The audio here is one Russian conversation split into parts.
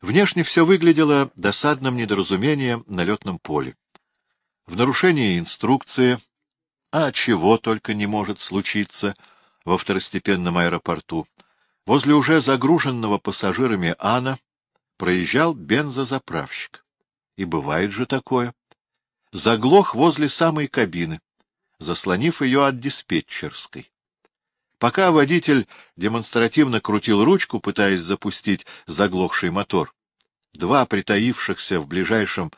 Внешне все выглядело досадным недоразумением на летном поле. В нарушении инструкции, а чего только не может случиться во второстепенном аэропорту, возле уже загруженного пассажирами Ана проезжал бензозаправщик. И бывает же такое. Заглох возле самой кабины, заслонив ее от диспетчерской. Пока водитель демонстративно крутил ручку, пытаясь запустить заглохший мотор, два притаившихся в ближайшем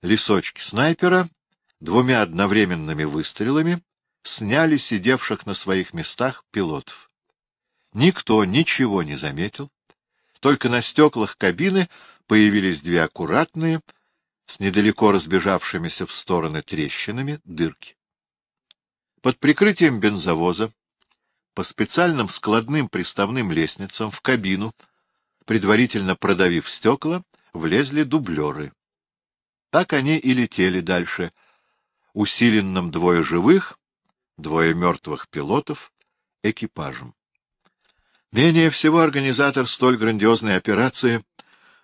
лесочке снайпера двумя одновременными выстрелами сняли сидевших на своих местах пилотов. Никто ничего не заметил, только на стеклах кабины появились две аккуратные, с недалеко разбежавшимися в стороны трещинами, дырки. Под прикрытием бензовоза по специальным складным приставным лестницам в кабину, предварительно продавив стекла, влезли дублеры. Так они и летели дальше, усиленным двое живых, двое мертвых пилотов, экипажем. Менее всего организатор столь грандиозной операции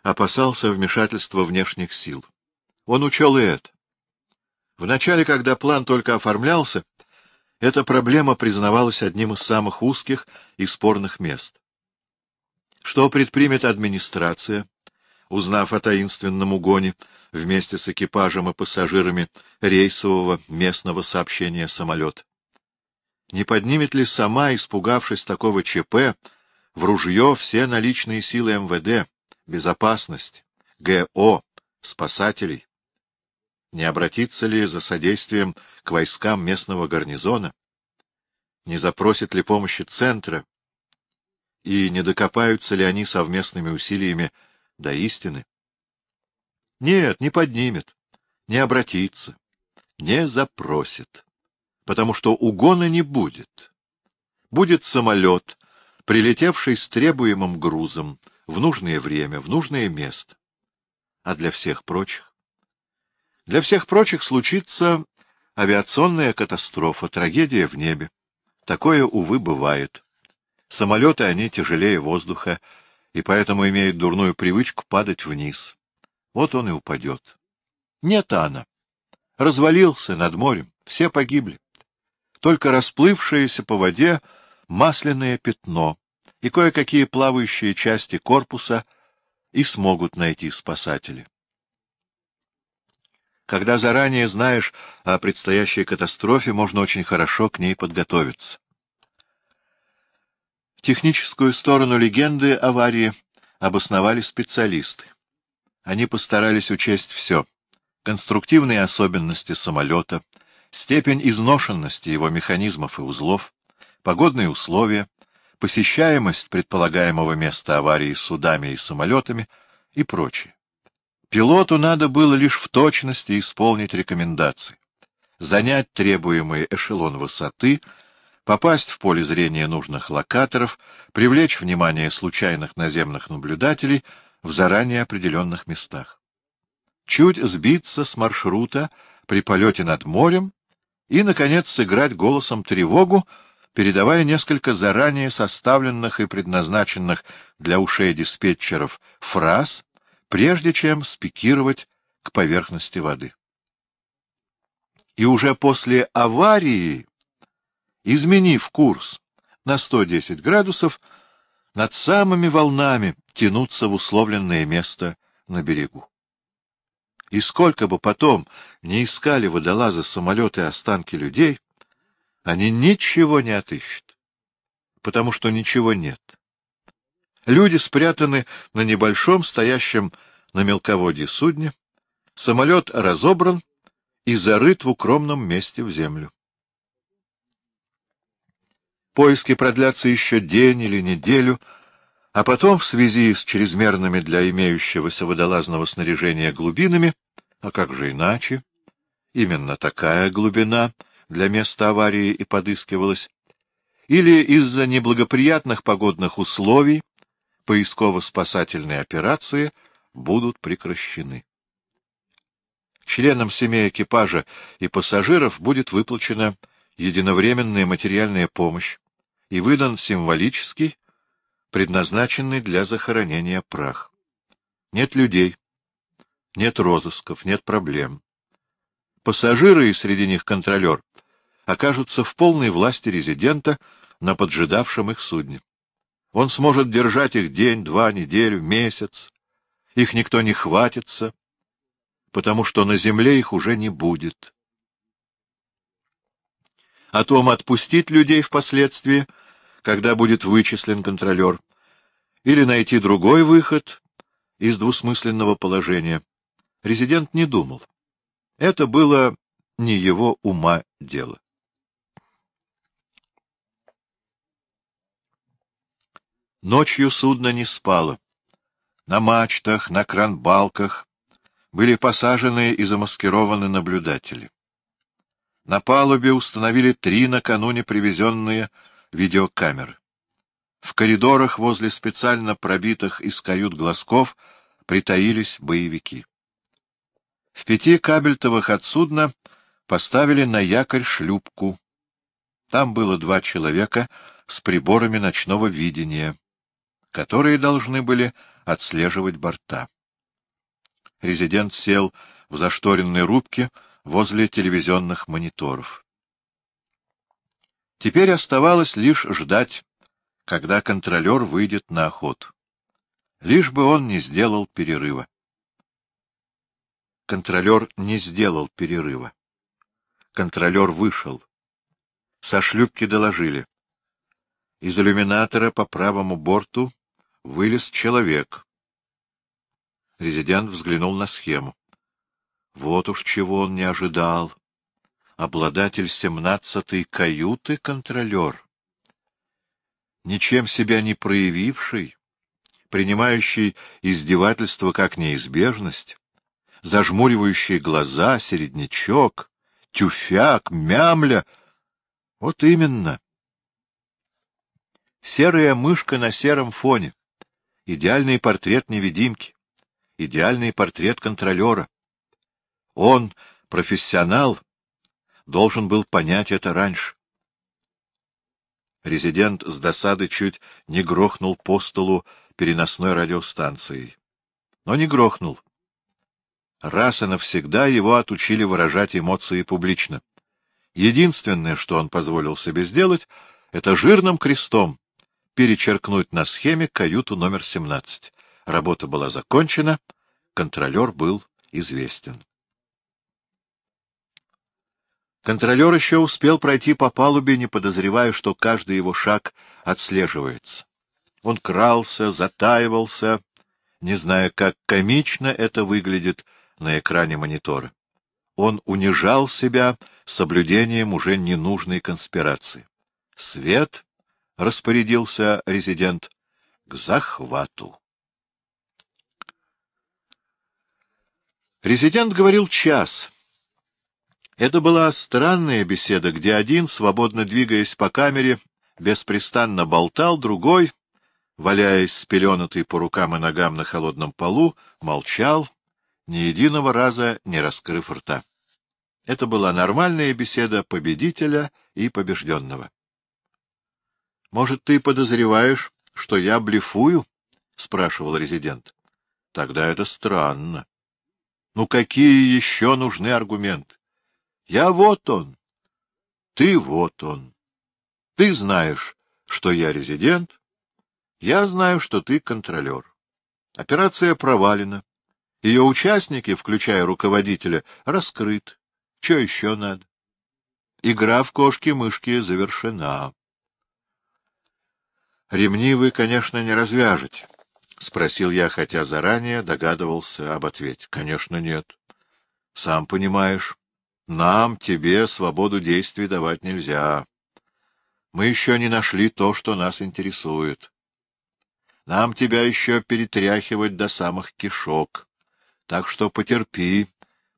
опасался вмешательства внешних сил. Он учел и это. Вначале, когда план только оформлялся, эта проблема признавалась одним из самых узких и спорных мест. Что предпримет администрация, узнав о таинственном угоне вместе с экипажем и пассажирами рейсового местного сообщения самолета? Не поднимет ли сама, испугавшись такого ЧП, в ружье все наличные силы МВД, безопасность, ГО, спасателей? Не обратится ли за содействием к войскам местного гарнизона? Не запросит ли помощи центра? И не докопаются ли они совместными усилиями до истины? Нет, не поднимет, не обратится, не запросит, потому что угона не будет. Будет самолет, прилетевший с требуемым грузом в нужное время, в нужное место. А для всех прочих? Для всех прочих случится авиационная катастрофа, трагедия в небе. Такое, увы, бывает. Самолеты, они тяжелее воздуха, и поэтому имеют дурную привычку падать вниз. Вот он и упадет. Нет Анна. Развалился над морем, все погибли. Только расплывшееся по воде масляное пятно и кое-какие плавающие части корпуса и смогут найти спасатели. Когда заранее знаешь о предстоящей катастрофе, можно очень хорошо к ней подготовиться. Техническую сторону легенды аварии обосновали специалисты. Они постарались учесть все — конструктивные особенности самолета, степень изношенности его механизмов и узлов, погодные условия, посещаемость предполагаемого места аварии судами и самолетами и прочее. Пилоту надо было лишь в точности исполнить рекомендации, занять требуемый эшелон высоты, попасть в поле зрения нужных локаторов, привлечь внимание случайных наземных наблюдателей в заранее определенных местах. Чуть сбиться с маршрута при полете над морем и, наконец, сыграть голосом тревогу, передавая несколько заранее составленных и предназначенных для ушей диспетчеров фраз, прежде чем спикировать к поверхности воды. И уже после аварии, изменив курс на 110 градусов, над самыми волнами тянуться в условленное место на берегу. И сколько бы потом не искали водолазы самолеты и останки людей, они ничего не отыщут, потому что ничего нет. Люди спрятаны на небольшом, стоящем на мелководье судне. Самолет разобран и зарыт в укромном месте в землю. Поиски продлятся еще день или неделю, а потом, в связи с чрезмерными для имеющегося водолазного снаряжения глубинами, а как же иначе, именно такая глубина для места аварии и подыскивалась, или из-за неблагоприятных погодных условий, поисково-спасательные операции будут прекращены. Членам семей экипажа и пассажиров будет выплачена единовременная материальная помощь и выдан символический, предназначенный для захоронения прах. Нет людей, нет розысков, нет проблем. Пассажиры, и среди них контролер, окажутся в полной власти резидента на поджидавшем их судне. Он сможет держать их день, два, неделю, месяц. Их никто не хватится, потому что на земле их уже не будет. О том, отпустить людей впоследствии, когда будет вычислен контролер, или найти другой выход из двусмысленного положения, резидент не думал. Это было не его ума дело. Ночью судно не спало. На мачтах, на кранбалках были посажены и замаскированы наблюдатели. На палубе установили три накануне привезенные видеокамеры. В коридорах возле специально пробитых из кают глазков притаились боевики. В пяти кабельтовых от судна поставили на якорь шлюпку. Там было два человека с приборами ночного видения которые должны были отслеживать борта. Резидент сел в зашторенной рубке возле телевизионных мониторов. Теперь оставалось лишь ждать, когда контролер выйдет на охоту. Лишь бы он не сделал перерыва. Контролер не сделал перерыва. Контролер вышел. Со шлюпки доложили. Из иллюминатора по правому борту вылез человек. Резидент взглянул на схему. Вот уж чего он не ожидал. Обладатель семнадцатой каюты — контролер. Ничем себя не проявивший, принимающий издевательство как неизбежность, зажмуривающий глаза, середнячок, тюфяк, мямля. Вот именно. Серая мышка на сером фоне — идеальный портрет невидимки, идеальный портрет контролера. Он, профессионал, должен был понять это раньше. Резидент с досады чуть не грохнул по столу переносной радиостанцией. Но не грохнул. Раз и навсегда его отучили выражать эмоции публично. Единственное, что он позволил себе сделать, это жирным крестом перечеркнуть на схеме каюту номер 17. Работа была закончена, контролер был известен. Контролер еще успел пройти по палубе, не подозревая, что каждый его шаг отслеживается. Он крался, затаивался, не зная, как комично это выглядит на экране монитора. Он унижал себя соблюдением уже ненужной конспирации. Свет — распорядился резидент, — к захвату. Резидент говорил час. Это была странная беседа, где один, свободно двигаясь по камере, беспрестанно болтал, другой, валяясь спеленутый по рукам и ногам на холодном полу, молчал, ни единого раза не раскрыв рта. Это была нормальная беседа победителя и побежденного. — Может, ты подозреваешь, что я блефую? — спрашивал резидент. — Тогда это странно. Ну, какие еще нужны аргументы? Я вот он. Ты вот он. Ты знаешь, что я резидент. Я знаю, что ты контролер. Операция провалена. Ее участники, включая руководителя, раскрыт. Что еще надо? Игра в кошки-мышки завершена. — Ремни вы, конечно, не развяжете, — спросил я, хотя заранее догадывался об ответе. — Конечно, нет. — Сам понимаешь, нам, тебе, свободу действий давать нельзя. Мы еще не нашли то, что нас интересует. Нам тебя еще перетряхивать до самых кишок. Так что потерпи,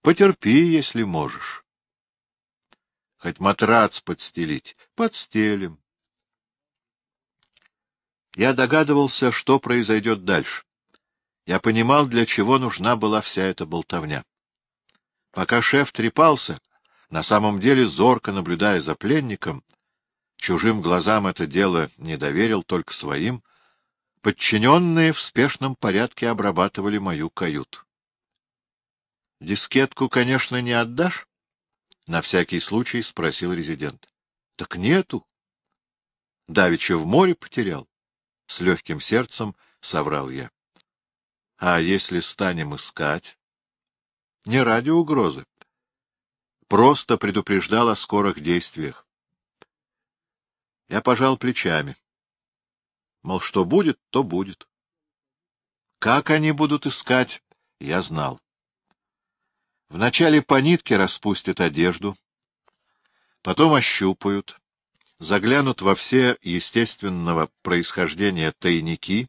потерпи, если можешь. Хоть матрац подстелить, подстелим. Я догадывался, что произойдет дальше. Я понимал, для чего нужна была вся эта болтовня. Пока шеф трепался, на самом деле зорко наблюдая за пленником, чужим глазам это дело не доверил, только своим, Подчиненные в спешном порядке обрабатывали мою каюту. — Дискетку, конечно, не отдашь? — на всякий случай спросил резидент. — Так нету. Давича в море потерял. С легким сердцем соврал я. — А если станем искать? — Не ради угрозы. Просто предупреждал о скорых действиях. Я пожал плечами. — Мол, что будет, то будет. Как они будут искать, я знал. Вначале по нитке распустят одежду, потом ощупают, заглянут во все естественного происхождения тайники,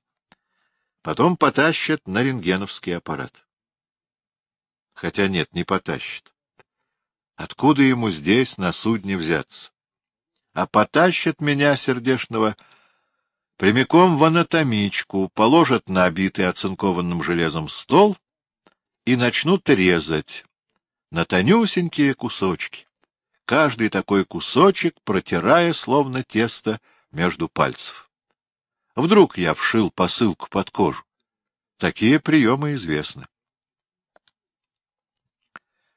потом потащат на рентгеновский аппарат. Хотя нет, не потащат. Откуда ему здесь на судне взяться? А потащат меня, сердешного, прямиком в анатомичку, положат на обитый оцинкованным железом стол и начнут резать на тонюсенькие кусочки, каждый такой кусочек протирая, словно тесто, между пальцев. Вдруг я вшил посылку под кожу. Такие приемы известны.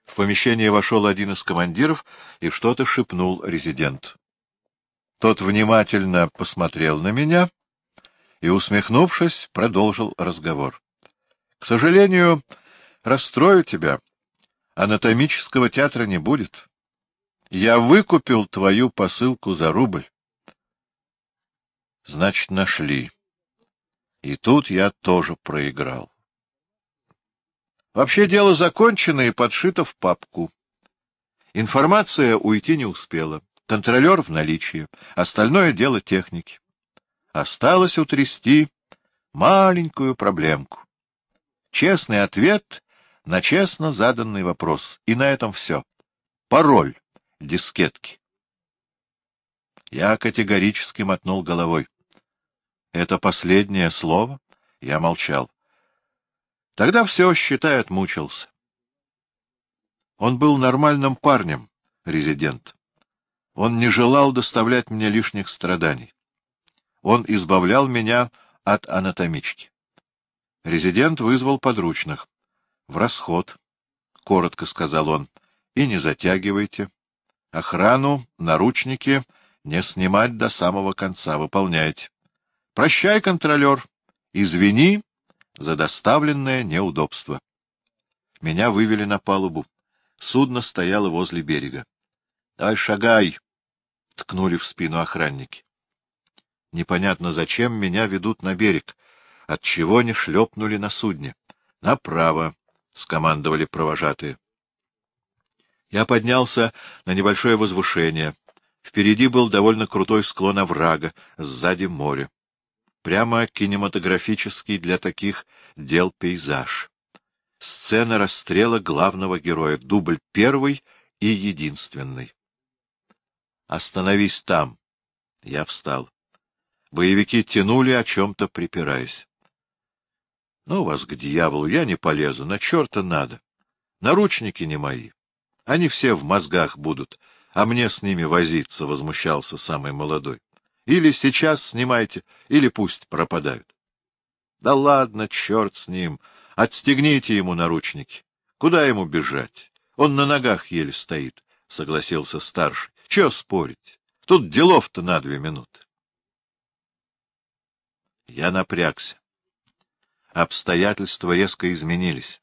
В помещение вошел один из командиров и что-то шепнул резидент. Тот внимательно посмотрел на меня и, усмехнувшись, продолжил разговор. — К сожалению, расстрою тебя. Анатомического театра не будет. Я выкупил твою посылку за рубль. Значит, нашли. И тут я тоже проиграл. Вообще дело закончено и подшито в папку. Информация уйти не успела. Контролер в наличии. Остальное дело техники. Осталось утрясти маленькую проблемку. Честный ответ на честно заданный вопрос. И на этом все. Пароль дискетки. Я категорически мотнул головой. Это последнее слово? Я молчал. Тогда все, считай, отмучился. Он был нормальным парнем, резидент. Он не желал доставлять мне лишних страданий. Он избавлял меня от анатомички. Резидент вызвал подручных. — В расход, — коротко сказал он, — и не затягивайте. Охрану, наручники не снимать до самого конца. Выполняйте. Прощай, контролер. Извини за доставленное неудобство. Меня вывели на палубу. Судно стояло возле берега. — Давай шагай! — ткнули в спину охранники. Непонятно зачем меня ведут на берег, отчего не шлепнули на судне. — Направо! — скомандовали провожатые. Я поднялся на небольшое возвышение. Впереди был довольно крутой склон оврага, сзади море. Прямо кинематографический для таких дел пейзаж. Сцена расстрела главного героя, дубль первый и единственный. «Остановись там!» Я встал. Боевики тянули, о чем-то припираясь. — Ну вас к дьяволу, я не полезу, на черта надо. Наручники не мои. Они все в мозгах будут, а мне с ними возиться, — возмущался самый молодой. Или сейчас снимайте, или пусть пропадают. — Да ладно, черт с ним, отстегните ему наручники. Куда ему бежать? Он на ногах еле стоит, — согласился старший. — Чего спорить? Тут делов-то на две минуты. Я напрягся. Обстоятельства резко изменились.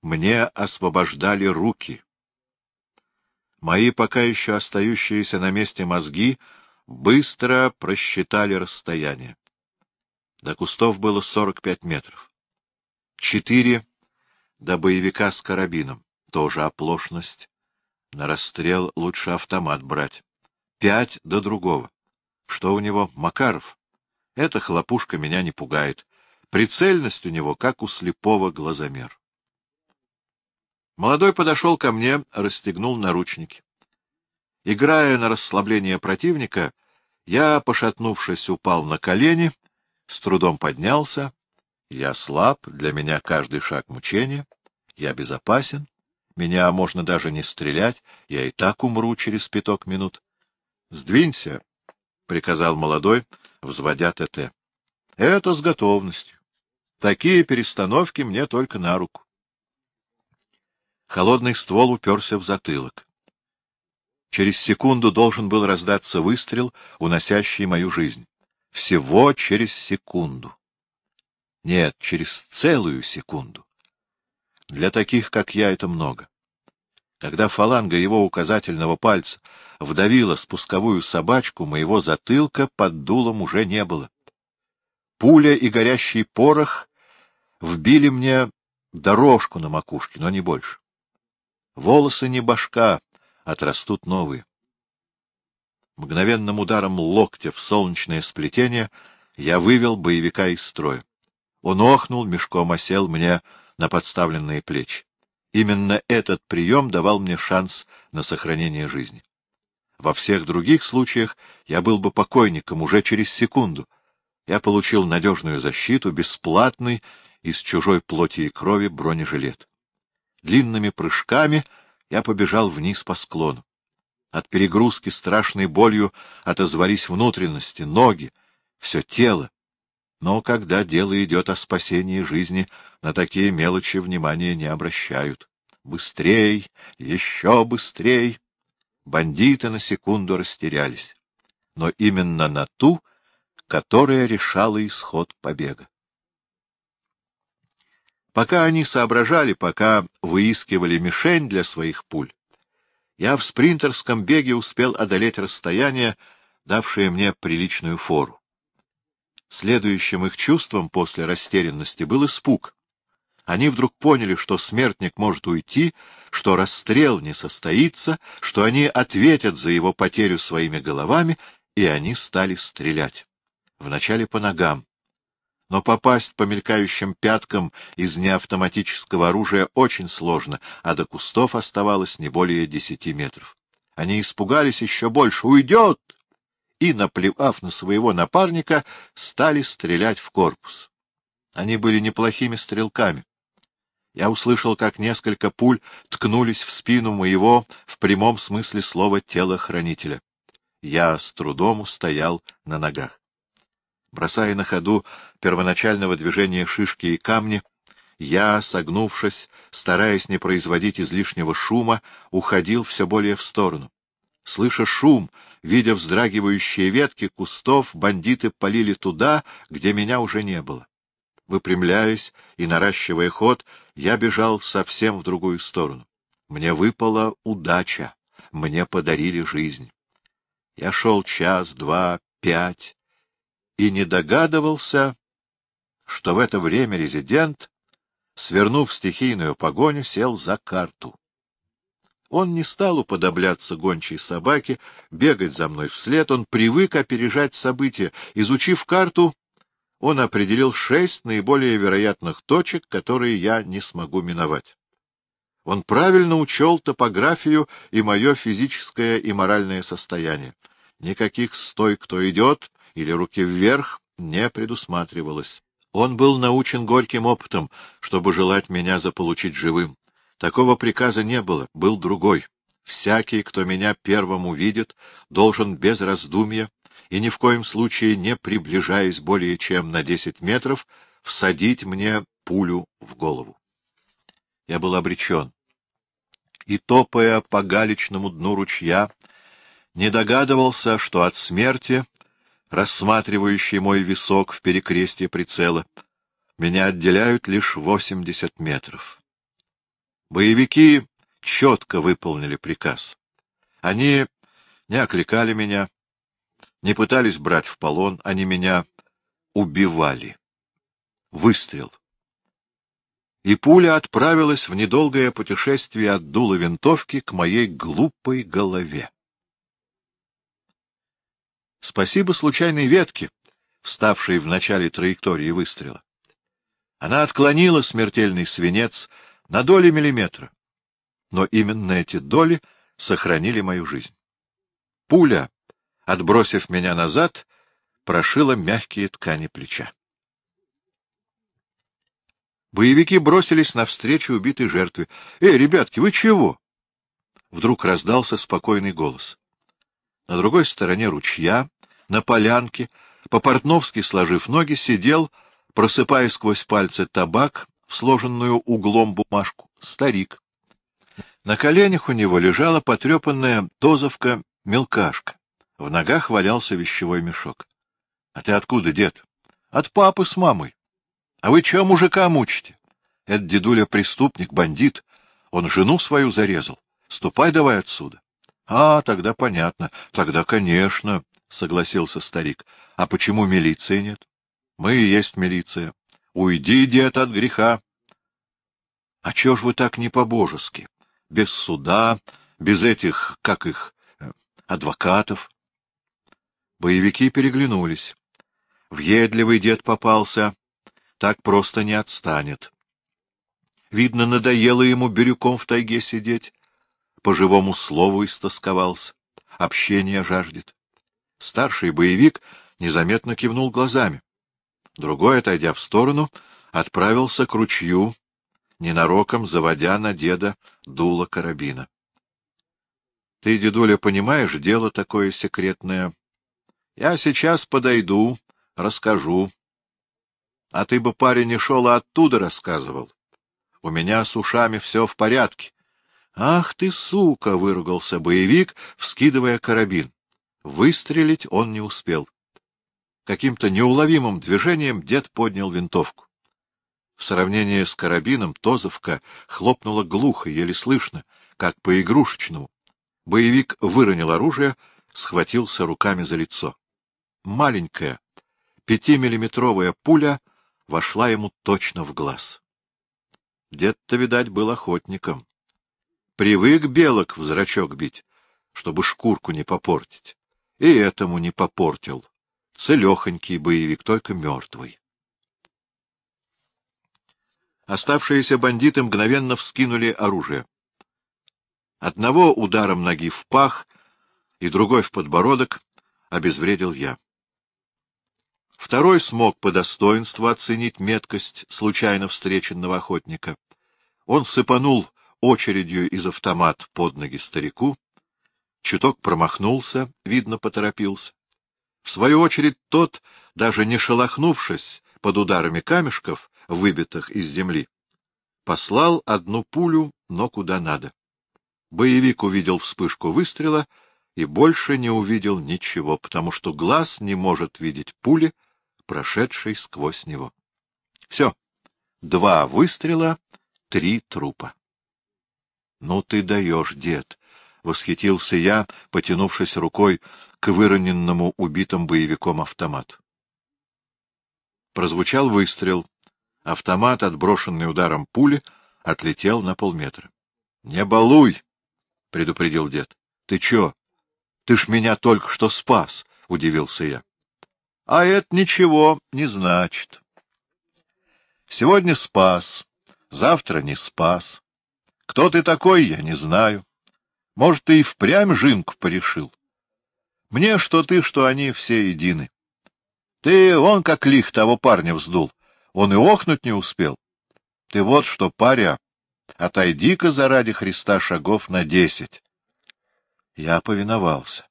Мне освобождали руки. Мои пока еще остающиеся на месте мозги быстро просчитали расстояние. До кустов было сорок пять метров. Четыре до боевика с карабином. Тоже оплошность. На расстрел лучше автомат брать. Пять до другого. Что у него, Макаров? Эта хлопушка меня не пугает. Прицельность у него, как у слепого глазомер. Молодой подошел ко мне, расстегнул наручники. Играя на расслабление противника, я, пошатнувшись, упал на колени, с трудом поднялся. Я слаб, для меня каждый шаг мучения. Я безопасен. Меня можно даже не стрелять, я и так умру через пяток минут. — Сдвинься, — приказал молодой, взводя ТТ. Это с готовностью. Такие перестановки мне только на руку. Холодный ствол уперся в затылок. Через секунду должен был раздаться выстрел, уносящий мою жизнь. Всего через секунду. Нет, через целую секунду. Для таких, как я, это много. Когда фаланга его указательного пальца вдавила спусковую собачку, моего затылка под дулом уже не было. Пуля и горящий порох вбили мне дорожку на макушке, но не больше. Волосы не башка, отрастут новые. Мгновенным ударом локтя в солнечное сплетение я вывел боевика из строя. Он охнул, мешком осел мне на подставленные плечи. Именно этот прием давал мне шанс на сохранение жизни. Во всех других случаях я был бы покойником уже через секунду. Я получил надежную защиту, бесплатный, из чужой плоти и крови бронежилет. Длинными прыжками я побежал вниз по склону. От перегрузки страшной болью отозвались внутренности, ноги, все тело. Но когда дело идет о спасении жизни, на такие мелочи внимания не обращают. Быстрей, еще быстрей! Бандиты на секунду растерялись. Но именно на ту, которая решала исход побега. Пока они соображали, пока выискивали мишень для своих пуль, я в спринтерском беге успел одолеть расстояние, давшее мне приличную фору. Следующим их чувством после растерянности был испуг. Они вдруг поняли, что смертник может уйти, что расстрел не состоится, что они ответят за его потерю своими головами, и они стали стрелять. Вначале по ногам, но попасть по мелькающим пяткам из неавтоматического оружия очень сложно, а до кустов оставалось не более десяти метров. Они испугались еще больше. «Уйдет!» И, наплевав на своего напарника, стали стрелять в корпус. Они были неплохими стрелками. Я услышал, как несколько пуль ткнулись в спину моего, в прямом смысле слова, телохранителя. Я с трудом устоял на ногах. Бросая на ходу первоначального движения шишки и камни, я, согнувшись, стараясь не производить излишнего шума, уходил все более в сторону. Слыша шум, видя вздрагивающие ветки кустов, бандиты полили туда, где меня уже не было. Выпрямляясь и наращивая ход, я бежал совсем в другую сторону. Мне выпала удача, мне подарили жизнь. Я шел час, два, пять, и не догадывался, что в это время резидент, свернув стихийную погоню, сел за карту. Он не стал уподобляться гончей собаке, бегать за мной вслед, он привык опережать события. Изучив карту, он определил шесть наиболее вероятных точек, которые я не смогу миновать. Он правильно учел топографию и мое физическое и моральное состояние. Никаких «стой, кто идет» или «руки вверх» не предусматривалось. Он был научен горьким опытом, чтобы желать меня заполучить живым. Такого приказа не было, был другой. Всякий, кто меня первым увидит, должен без раздумья и ни в коем случае не приближаясь более чем на десять метров, всадить мне пулю в голову. Я был обречен. И, топая по галечному дну ручья, не догадывался, что от смерти рассматривающий мой висок в перекрестье прицела. Меня отделяют лишь восемьдесят метров. Боевики четко выполнили приказ. Они не окликали меня, не пытались брать в полон, они меня убивали. Выстрел. И пуля отправилась в недолгое путешествие от дула винтовки к моей глупой голове. Спасибо случайной ветке, вставшей в начале траектории выстрела. Она отклонила смертельный свинец на доли миллиметра. Но именно эти доли сохранили мою жизнь. Пуля, отбросив меня назад, прошила мягкие ткани плеча. Боевики бросились навстречу убитой жертве. — Эй, ребятки, вы чего? Вдруг раздался спокойный голос. На другой стороне ручья, на полянке, по-портновски сложив ноги, сидел, просыпая сквозь пальцы табак в сложенную углом бумажку. Старик. На коленях у него лежала потрепанная тозовка-мелкашка. В ногах валялся вещевой мешок. — А ты откуда, дед? — От папы с мамой. — А вы чего мужика мучите? Это дедуля преступник, бандит. Он жену свою зарезал. Ступай давай отсюда. — А, тогда понятно. Тогда, конечно, — согласился старик. — А почему милиции нет? — Мы и есть милиция. Уйди, дед, от греха. — А чё ж вы так не по-божески? Без суда, без этих, как их, адвокатов? Боевики переглянулись. Въедливый дед попался, так просто не отстанет. Видно, надоело ему бирюком в тайге сидеть. По живому слову истосковался, общения жаждет. Старший боевик незаметно кивнул глазами. Другой, отойдя в сторону, отправился к ручью, ненароком заводя на деда дуло карабина. — Ты, дедуля, понимаешь, дело такое секретное. Я сейчас подойду, расскажу. А ты бы, парень, не шел, а оттуда рассказывал. У меня с ушами все в порядке. — Ах ты, сука! — выругался боевик, вскидывая карабин. Выстрелить он не успел. Каким-то неуловимым движением дед поднял винтовку. В сравнении с карабином Тозовка хлопнула глухо, еле слышно, как по игрушечному. Боевик выронил оружие, схватился руками за лицо. Маленькая, пятимиллиметровая пуля вошла ему точно в глаз. Дед-то, видать, был охотником. Привык белок в зрачок бить, чтобы шкурку не попортить. И этому не попортил. Целехонький боевик, только мертвый. Оставшиеся бандиты мгновенно вскинули оружие. Одного ударом ноги в пах и другой в подбородок обезвредил я. Второй смог по достоинству оценить меткость случайно встреченного охотника. Он сыпанул очередью из автомат под ноги старику, чуток промахнулся, видно, поторопился. В свою очередь тот, даже не шелохнувшись под ударами камешков, выбитых из земли, послал одну пулю, но куда надо. Боевик увидел вспышку выстрела и больше не увидел ничего, потому что глаз не может видеть пули, прошедшей сквозь него. Все. Два выстрела, три трупа. — Ну ты даешь, дед! — восхитился я, потянувшись рукой к выроненному убитым боевиком автомат. Прозвучал выстрел. Автомат, отброшенный ударом пули, отлетел на полметра. — Не балуй! — предупредил дед. — Ты чё? Ты ж меня только что спас! — удивился я. — А это ничего не значит. Сегодня спас, завтра не спас. Кто ты такой, я не знаю. Может, ты и впрямь жинку порешил. Мне что ты, что они все едины. Ты он как лих того парня вздул. Он и охнуть не успел. Ты вот что, паря, отойди-ка заради Христа шагов на десять. Я повиновался.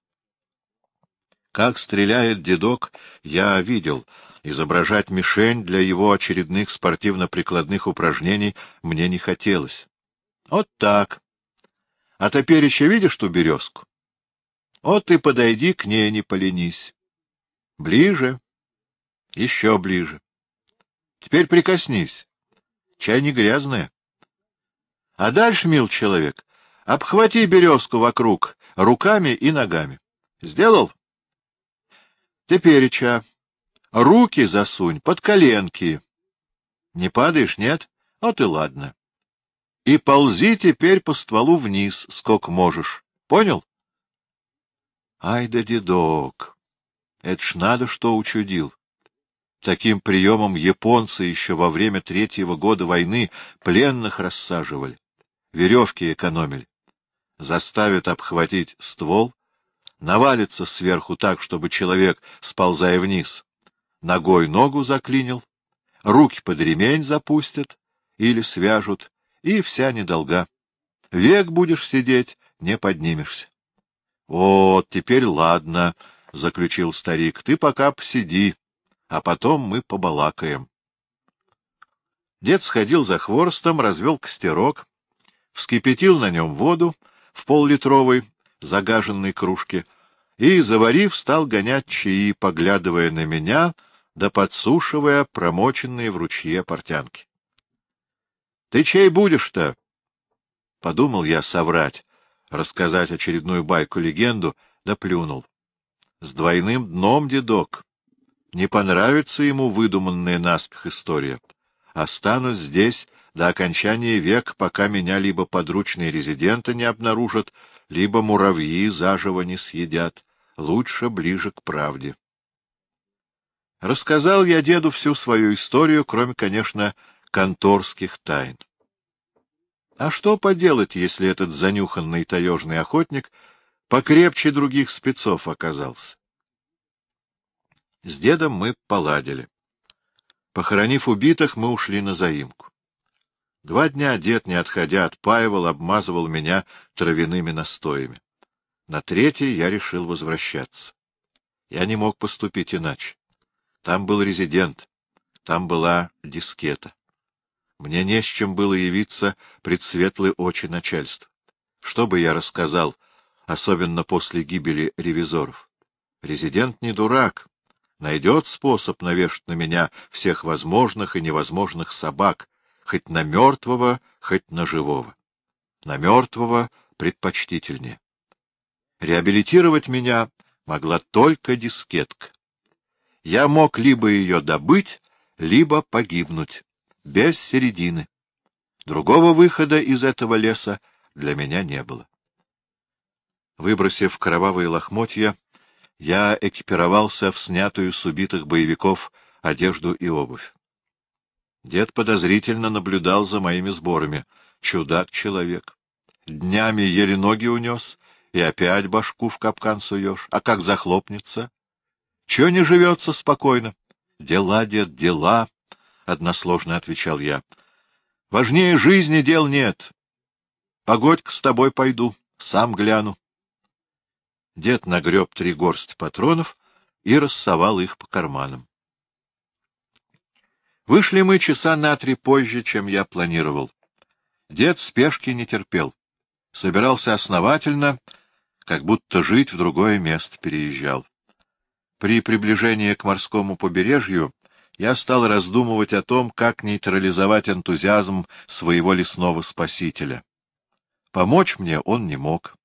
Как стреляет дедок, я видел. Изображать мишень для его очередных спортивно-прикладных упражнений мне не хотелось. Вот так. А топереча видишь ту березку? Вот и подойди к ней, не поленись. Ближе. Еще ближе. Теперь прикоснись. Чай не грязная. А дальше, мил человек, обхвати березку вокруг руками и ногами. Сделал? Тепереча. Руки засунь под коленки. Не падаешь, нет? Вот и ладно и ползи теперь по стволу вниз, сколько можешь. Понял? Ай да дедок! Это ж надо что учудил. Таким приемом японцы еще во время третьего года войны пленных рассаживали, веревки экономили. Заставят обхватить ствол, навалится сверху так, чтобы человек, сползая вниз, ногой ногу заклинил, руки под ремень запустят или свяжут, и вся недолга. Век будешь сидеть, не поднимешься. Вот, теперь ладно, — заключил старик, — ты пока посиди, а потом мы побалакаем. Дед сходил за хворостом, развел костерок, вскипятил на нем воду в поллитровой загаженной кружке и, заварив, стал гонять чаи, поглядывая на меня, да подсушивая промоченные в ручье портянки. — Ты чей будешь-то? — подумал я соврать, рассказать очередную байку-легенду, да плюнул. — С двойным дном, дедок. Не понравится ему выдуманная наспех история. Останусь здесь до окончания века, пока меня либо подручные резиденты не обнаружат, либо муравьи заживо не съедят. Лучше ближе к правде. Рассказал я деду всю свою историю, кроме, конечно, конторских тайн. А что поделать, если этот занюханный таежный охотник покрепче других спецов оказался? С дедом мы поладили. Похоронив убитых, мы ушли на заимку. Два дня дед, не отходя, отпаивал, обмазывал меня травяными настоями. На третий я решил возвращаться. Я не мог поступить иначе. Там был резидент, там была дискета. Мне не с чем было явиться пред светлые очи начальства. Что бы я рассказал, особенно после гибели ревизоров? Резидент не дурак, найдет способ навешать на меня всех возможных и невозможных собак, хоть на мертвого, хоть на живого. На мертвого предпочтительнее. Реабилитировать меня могла только дискетка. Я мог либо ее добыть, либо погибнуть, без середины. Другого выхода из этого леса для меня не было. Выбросив кровавые лохмотья, я экипировался в снятую с убитых боевиков одежду и обувь. Дед подозрительно наблюдал за моими сборами. Чудак-человек. Днями еле ноги унес, и опять башку в капкан суешь. А как захлопнется? Чего не живется спокойно? Дела, дед, дела, — односложно отвечал я. Важнее жизни дел нет. Погодь-ка с тобой пойду, сам гляну. Дед нагреб три горсти патронов и рассовал их по карманам. Вышли мы часа на три позже, чем я планировал. Дед спешки не терпел. Собирался основательно, как будто жить в другое место переезжал. При приближении к морскому побережью я стал раздумывать о том, как нейтрализовать энтузиазм своего лесного спасителя. Помочь мне он не мог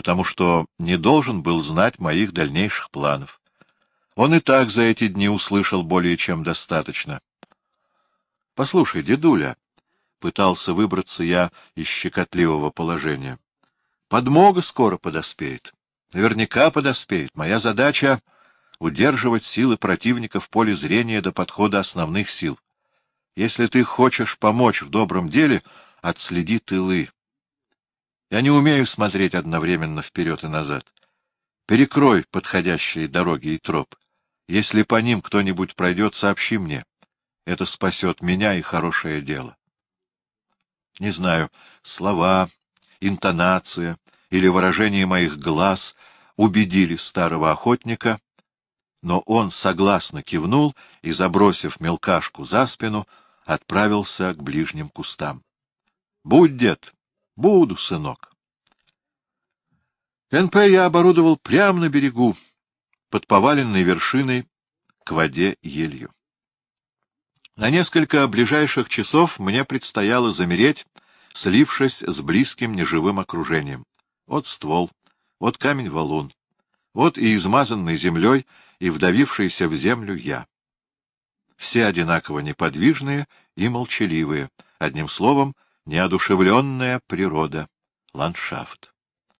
потому что не должен был знать моих дальнейших планов. Он и так за эти дни услышал более чем достаточно. — Послушай, дедуля, — пытался выбраться я из щекотливого положения, — подмога скоро подоспеет. Наверняка подоспеет. Моя задача — удерживать силы противника в поле зрения до подхода основных сил. Если ты хочешь помочь в добром деле, отследи тылы. Я не умею смотреть одновременно вперед и назад. Перекрой подходящие дороги и троп. Если по ним кто-нибудь пройдет, сообщи мне. Это спасет меня и хорошее дело. Не знаю, слова, интонация или выражение моих глаз убедили старого охотника, но он согласно кивнул и, забросив мелкашку за спину, отправился к ближним кустам. — Будь, дед! Буду, сынок. НП я оборудовал прямо на берегу, под поваленной вершиной, к воде елью. На несколько ближайших часов мне предстояло замереть, слившись с близким неживым окружением. Вот ствол, вот камень-валун, вот и измазанный землей, и вдавившийся в землю я. Все одинаково неподвижные и молчаливые, одним словом — неодушевленная природа, ландшафт.